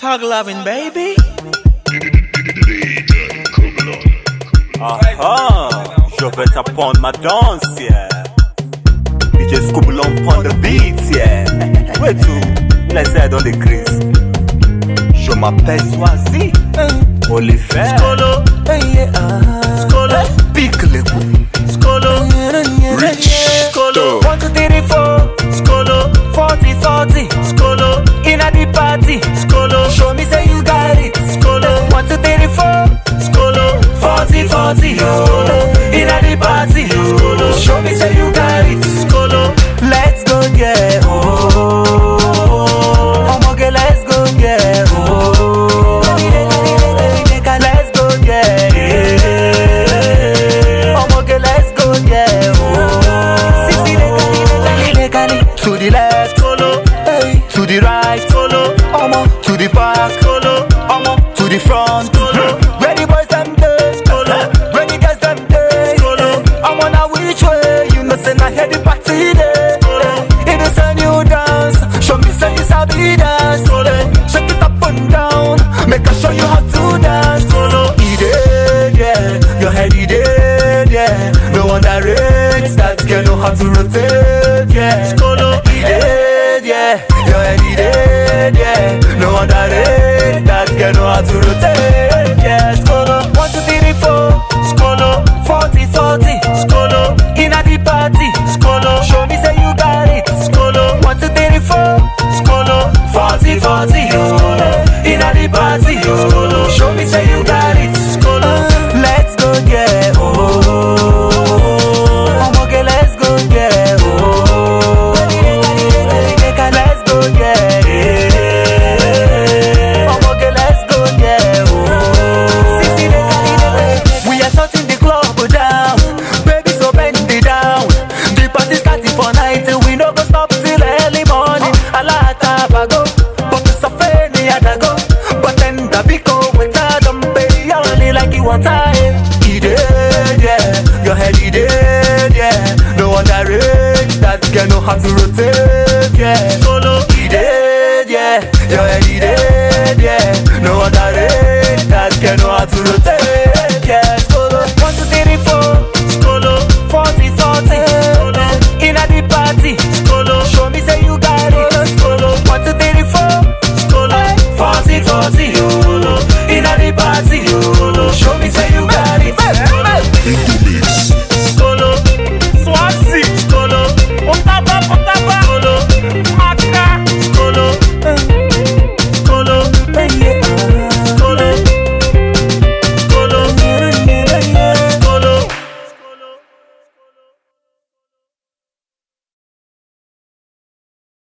Talk loving, baby. Aha, je vais t'apprendre ma danse, yeah. DJ Scoobulon prend the beat, yeah. Ouais, tout, les aides dans les crises. Je m'appelle Swazi, Oliver. Front. Where the boys them solo, where the girls them dey, solo. Omo now which way? You know say na here the party solo. It is a new dance, show me say you sabi dance. Shake it up and down, make I show you how to dance, solo. It yeah, your head it dey, yeah. No one that rates that girl know how to rotate, yeah. It yeah, your head it skolo, forty forty, skolo, inna the party, skolo. Show me say you got it, skolo. One two three four, skolo, forty forty, skolo, inna the party, skolo. Can know how to rotate, yeah. Solo, he did, yeah, head he did, yeah. No that rich that can know how to rotate,